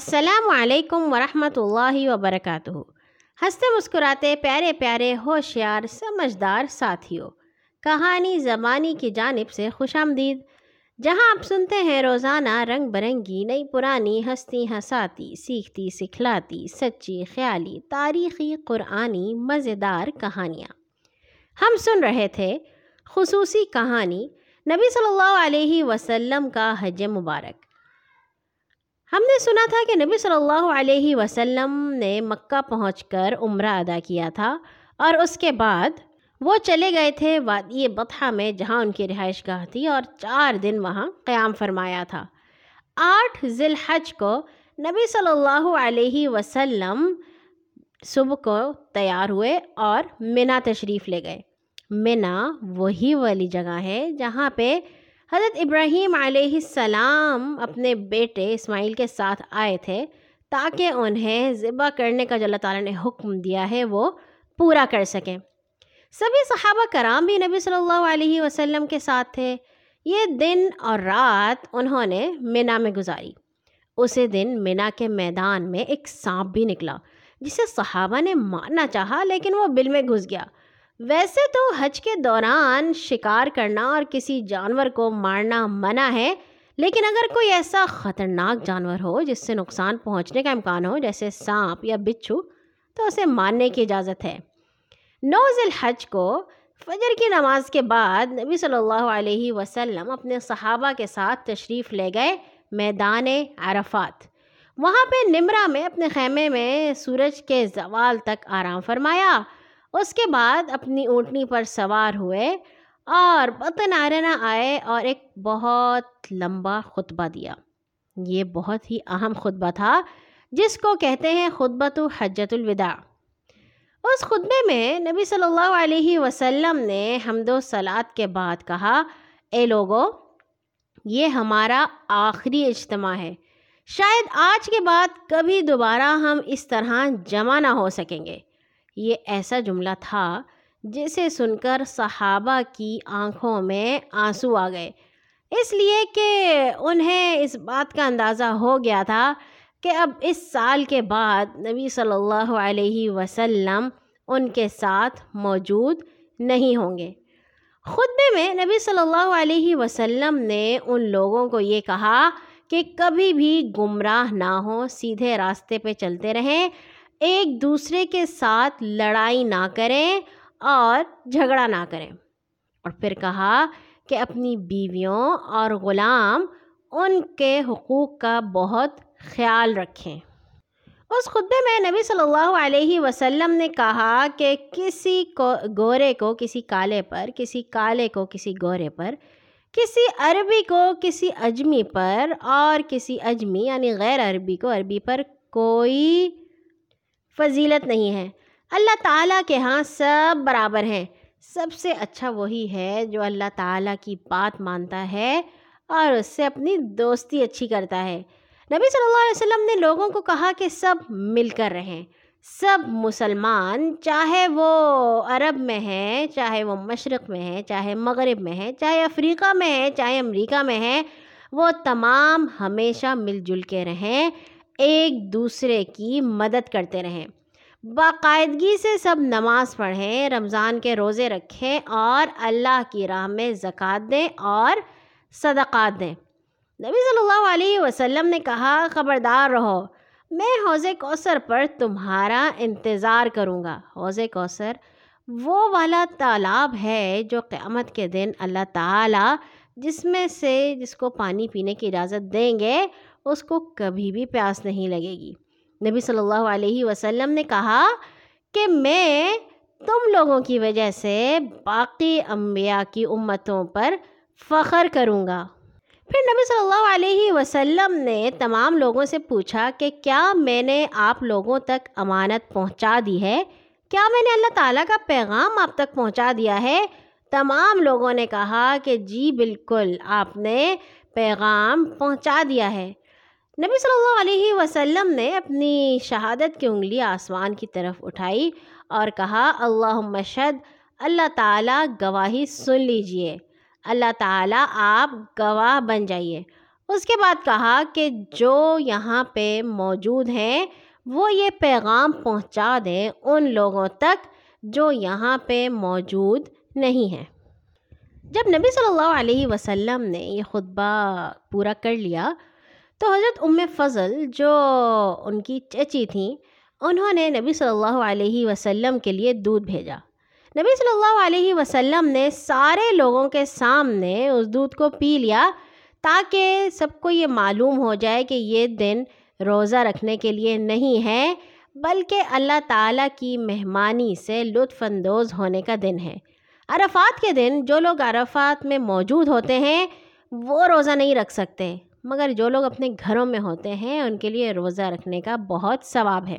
السلام علیکم ورحمۃ اللہ وبرکاتہ۔ ہنستے مسکراتے پیارے پیارے ہوشیار، سمجھدار ساتھیوں، کہانی زبانی کی جانب سے خوش آمدید۔ جہاں آپ سنتے ہیں، روزانہ رنگ برنگی، نئی پرانی ہستی ہساتی، سیکھتی، سکھلاتی، سچی، خیالی، تاریخی، قرآنی، مزیدار کہانیاں۔ ہم سن رہے تھے خصوصی کہانی نبی صلی اللہ علیہ وسلم کا حج مبارک۔ ہم نے سنا تھا کہ نبی صلی اللہ علیہ وسلم نے مکہ پہنچ کر عمرہ ادا کیا تھا اور اس کے بعد وہ چلے گئے تھے وادی بطحہ میں جہاں ان کی رہائش گاہ تھی اور چار دن وہاں قیام فرمایا تھا۔ آٹھ ذی الحج کو نبی صلی اللہ علیہ وسلم صبح کو تیار ہوئے اور منا تشریف لے گئے۔ منا وہی والی جگہ ہے جہاں پہ حضرت ابراہیم علیہ السلام اپنے بیٹے اسماعیل کے ساتھ آئے تھے تاکہ انہیں ذبح کرنے کا جو اللہ تعالیٰ نے حکم دیا ہے وہ پورا کر سکیں۔ سبھی صحابہ کرام بھی نبی صلی اللہ علیہ وسلم کے ساتھ تھے۔ یہ دن اور رات انہوں نے منا میں گزاری۔ اسی دن منا کے میدان میں ایک سانپ بھی نکلا، جسے صحابہ نے مارنا چاہا لیکن وہ بل میں گھس گیا۔ ویسے تو حج کے دوران شکار کرنا اور کسی جانور کو مارنا منع ہے، لیکن اگر کوئی ایسا خطرناک جانور ہو جس سے نقصان پہنچنے کا امکان ہو، جیسے سانپ یا بچھو، تو اسے مارنے کی اجازت ہے۔ نو ذی الحج کو فجر کی نماز کے بعد نبی صلی اللہ علیہ وسلم اپنے صحابہ کے ساتھ تشریف لے گئے میدان عرفات۔ وہاں پہ نمرہ میں اپنے خیمے میں سورج کے زوال تک آرام فرمایا۔ اس کے بعد اپنی اونٹنی پر سوار ہوئے اور بطن آرنا آئے اور ایک بہت لمبا خطبہ دیا۔ یہ بہت ہی اہم خطبہ تھا، جس کو کہتے ہیں خطبہ تو حجت الوداع۔ اس خطبے میں نبی صلی اللہ علیہ وسلم نے حمد و سلاد کے بعد کہا، اے لوگو، یہ ہمارا آخری اجتماع ہے۔ شاید آج کے بعد کبھی دوبارہ ہم اس طرح جمع نہ ہو سکیں گے۔ یہ ایسا جملہ تھا جسے سن کر صحابہ کی آنکھوں میں آنسو آ گئے۔ اس لیے کہ انہیں اس بات کا اندازہ ہو گیا تھا کہ اب اس سال کے بعد نبی صلی اللہ علیہ وسلم ان کے ساتھ موجود نہیں ہوں گے۔ خطبے میں نبی صلی اللہ علیہ وسلم نے ان لوگوں کو یہ کہا کہ کبھی بھی گمراہ نہ ہوں، سیدھے راستے پہ چلتے رہیں۔ ایک دوسرے کے ساتھ لڑائی نہ کریں اور جھگڑا نہ کریں۔ اور پھر کہا کہ اپنی بیویوں اور غلام ان کے حقوق کا بہت خیال رکھیں۔ اس خطبے میں نبی صلی اللہ علیہ وسلم نے کہا کہ کسی کو گورے کو کسی کالے پر، کسی کالے کو کسی گورے پر، کسی عربی کو کسی اجمی پر اور کسی اجمی یعنی غیر عربی کو، عربی پر کوئی فضیلت نہیں ہے۔ اللہ تعالیٰ کے ہاں سب برابر ہیں۔ سب سے اچھا وہی ہے جو اللہ تعالیٰ کی بات مانتا ہے اور اس سے اپنی دوستی اچھی کرتا ہے۔ نبی صلی اللہ علیہ وسلم نے لوگوں کو کہا کہ سب مل کر رہیں۔ سب مسلمان، چاہے وہ عرب میں ہیں، چاہے وہ مشرق میں ہیں، چاہے مغرب میں ہیں، چاہے افریقہ میں ہیں، چاہے امریکہ میں ہیں، وہ تمام ہمیشہ مل جل کے رہیں۔ ایک دوسرے کی مدد کرتے رہیں۔ باقاعدگی سے سب نماز پڑھیں، رمضان کے روزے رکھیں اور اللہ کی راہ میں زکوٰۃ دیں اور صدقات دیں۔ نبی صلی اللہ علیہ وسلم نے کہا، خبردار رہو، میں حوض کوثر پر تمہارا انتظار کروں گا۔ حوض کوثر وہ والا تالاب ہے جو قیامت کے دن اللہ تعالیٰ جس میں سے جس کو پانی پینے کی اجازت دیں گے اس کو کبھی بھی پیاس نہیں لگے گی۔ نبی صلی اللہ علیہ وسلم نے کہا کہ میں تم لوگوں کی وجہ سے باقی انبیاء کی امتوں پر فخر کروں گا۔ پھر نبی صلی اللہ علیہ وسلم نے تمام لوگوں سے پوچھا کہ کیا میں نے آپ لوگوں تک امانت پہنچا دی ہے؟ کیا میں نے اللہ تعالیٰ کا پیغام آپ تک پہنچا دیا ہے؟ تمام لوگوں نے کہا کہ جی بالکل، آپ نے پیغام پہنچا دیا ہے۔ نبی صلی اللہ علیہ وسلم نے اپنی شہادت کی انگلی آسمان کی طرف اٹھائی اور کہا اللہ مشد اللہ تعالیٰ گواہی سن لیجیے۔ اللہ تعالیٰ آپ گواہ بن جائیے۔ اس کے بعد کہا کہ جو یہاں پہ موجود ہیں، وہ یہ پیغام پہنچا دیں ان لوگوں تک جو یہاں پہ موجود نہیں ہیں۔ جب نبی صلی اللہ علیہ وسلم نے یہ خطبہ پورا کر لیا تو حضرت ام فضل جو ان کی چچی تھیں، انہوں نے نبی صلی اللہ علیہ وسلم کے لیے دودھ بھیجا۔ نبی صلی اللہ علیہ وسلم نے سارے لوگوں کے سامنے اس دودھ کو پی لیا تاکہ سب کو یہ معلوم ہو جائے کہ یہ دن روزہ رکھنے کے لیے نہیں ہے، بلکہ اللہ تعالیٰ کی مہمانی سے لطف اندوز ہونے کا دن ہے۔ عرفات کے دن جو لوگ عرفات میں موجود ہوتے ہیں، وہ روزہ نہیں رکھ سکتے۔ مگر جو لوگ اپنے گھروں میں ہوتے ہیں، ان کے لیے روزہ رکھنے کا بہت ثواب ہے۔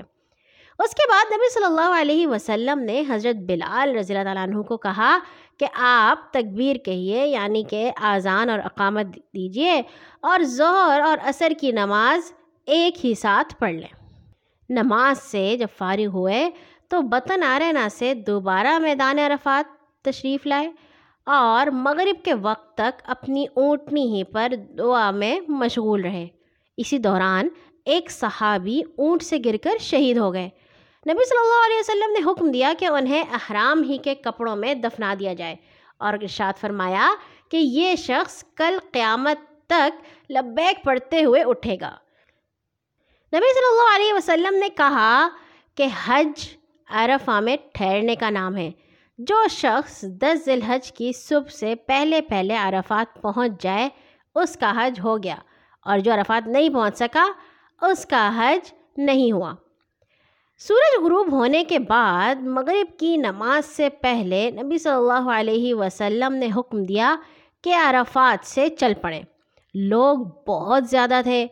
اس کے بعد نبی صلی اللہ علیہ وسلم نے حضرت بلال رضی اللہ تعالیٰ عنہ کو کہا کہ آپ تکبیر کہیے یعنی کہ آزان اور اقامت دیجیے اور ظہر اور عصر کی نماز ایک ہی ساتھ پڑھ لیں۔ نماز سے جب فارغ ہوئے تو بطن آرنا سے دوبارہ میدان عرفات تشریف لائے۔ اور مغرب کے وقت تک اپنی اونٹنی ہی پر دعا میں مشغول رہے۔ اسی دوران ایک صحابی اونٹ سے گر کر شہید ہو گئے۔ نبی صلی اللہ علیہ وسلم نے حکم دیا کہ انہیں احرام ہی کے کپڑوں میں دفنا دیا جائے۔ اور ارشاد فرمایا کہ یہ شخص کل قیامت تک لبیک پڑھتے ہوئے اٹھے گا۔ نبی صلی اللہ علیہ وسلم نے کہا کہ حج عرفہ میں ٹھہرنے کا نام ہے۔ جو شخص دس ذی الحج کی صبح سے پہلے پہلے عرفات پہنچ جائے، اس کا حج ہو گیا۔ اور جو عرفات نہیں پہنچ سکا، اس کا حج نہیں ہوا۔ سورج غروب ہونے کے بعد مغرب کی نماز سے پہلے نبی صلی اللہ علیہ وسلم نے حکم دیا کہ عرفات سے چل پڑیں لوگ بہت زیادہ تھے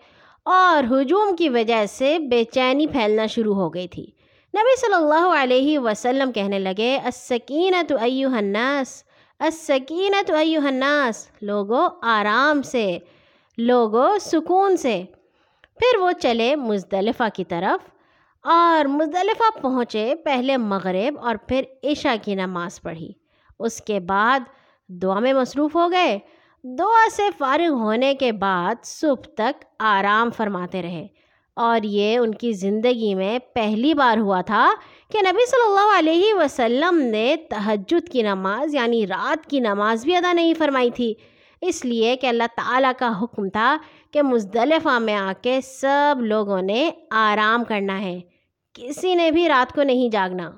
اور ہجوم کی وجہ سے بے چینی پھیلنا شروع ہو گئی تھی۔ نبی صلی اللہ علیہ وسلم کہنے لگے السکینت ایوہ الناس السکینت ایوہ الناس، لوگو آرام سے، لوگو سکون سے۔ پھر وہ چلے مزدلفہ کی طرف اور مزدلفہ پہنچے پہلے مغرب اور پھر عشاء کی نماز پڑھی۔ اس کے بعد دعا میں مصروف ہو گئے۔ دعا سے فارغ ہونے کے بعد صبح تک آرام فرماتے رہے۔ اور یہ ان کی زندگی میں پہلی بار ہوا تھا کہ نبی صلی اللہ علیہ وسلم نے تہجد کی نماز یعنی رات کی نماز بھی ادا نہیں فرمائی تھی۔ اس لیے کہ اللہ تعالیٰ کا حکم تھا کہ مزدلفہ میں آ کے سب لوگوں نے آرام کرنا ہے، کسی نے بھی رات کو نہیں جاگنا۔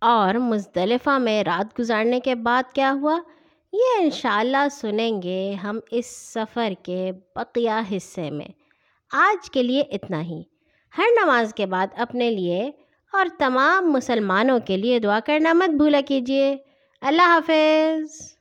اور مزدلفہ میں رات گزارنے کے بعد کیا ہوا؟ یہ انشاءاللہ سنیں گے ہم اس سفر کے بقیہ حصے میں۔ آج کے لیے اتنا ہی۔ ہر نماز کے بعد اپنے لیے اور تمام مسلمانوں کے لیے دعا کرنا مت بھولا کیجیے۔ اللہ حافظ۔